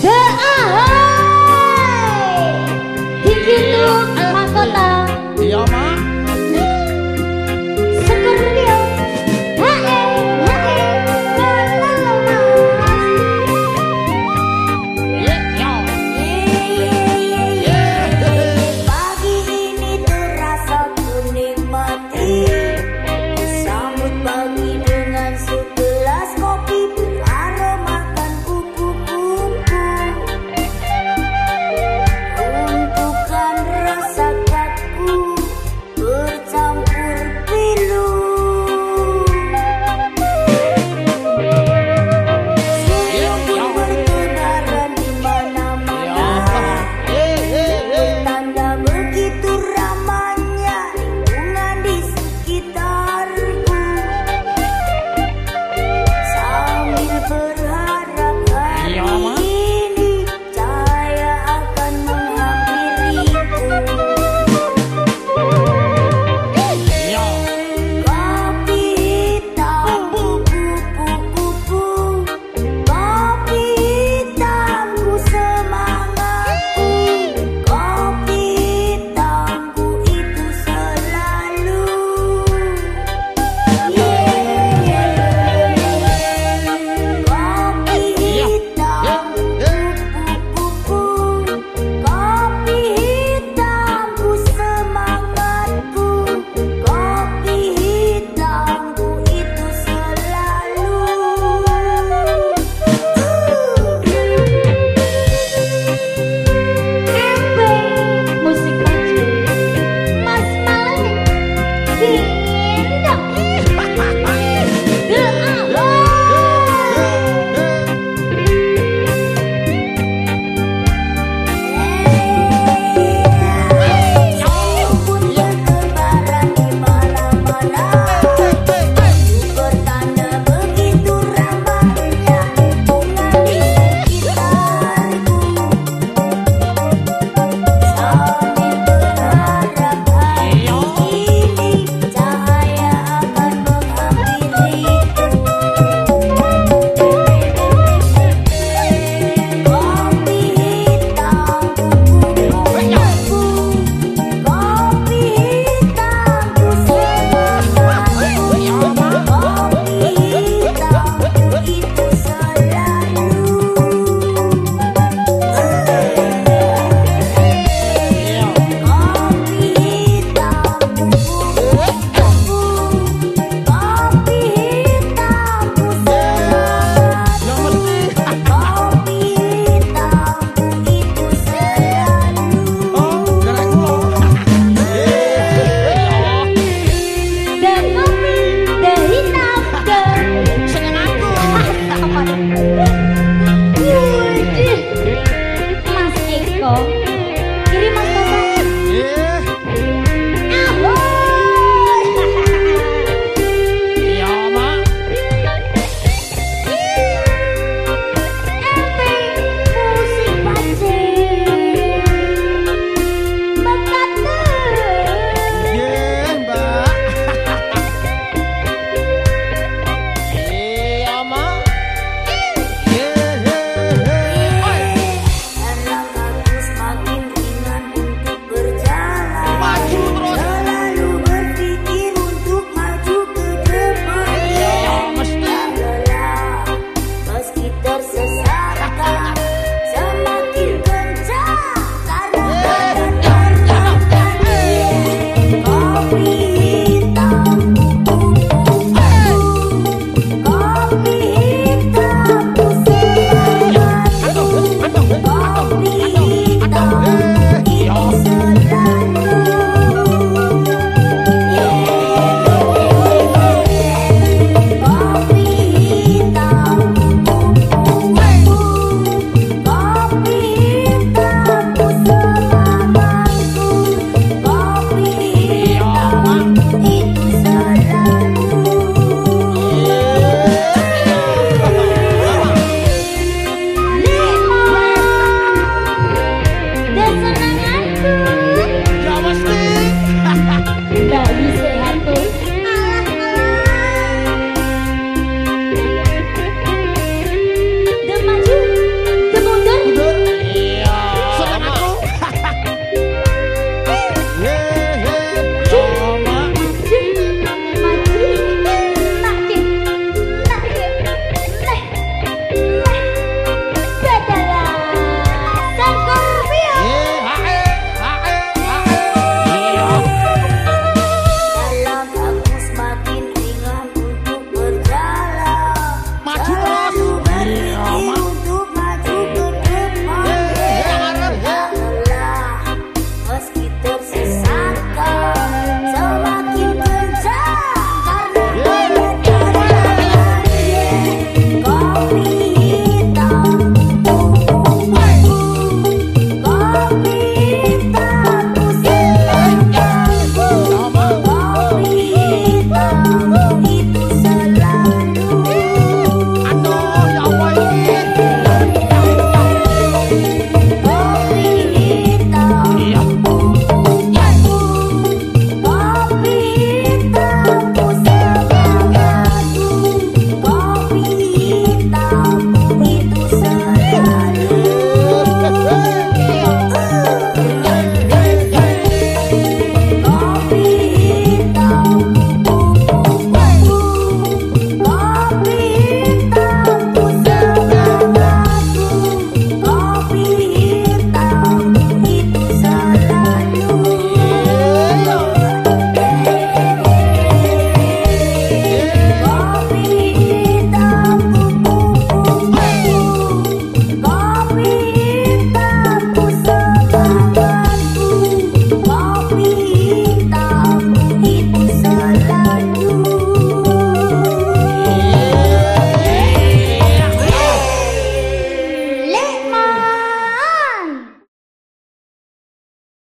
对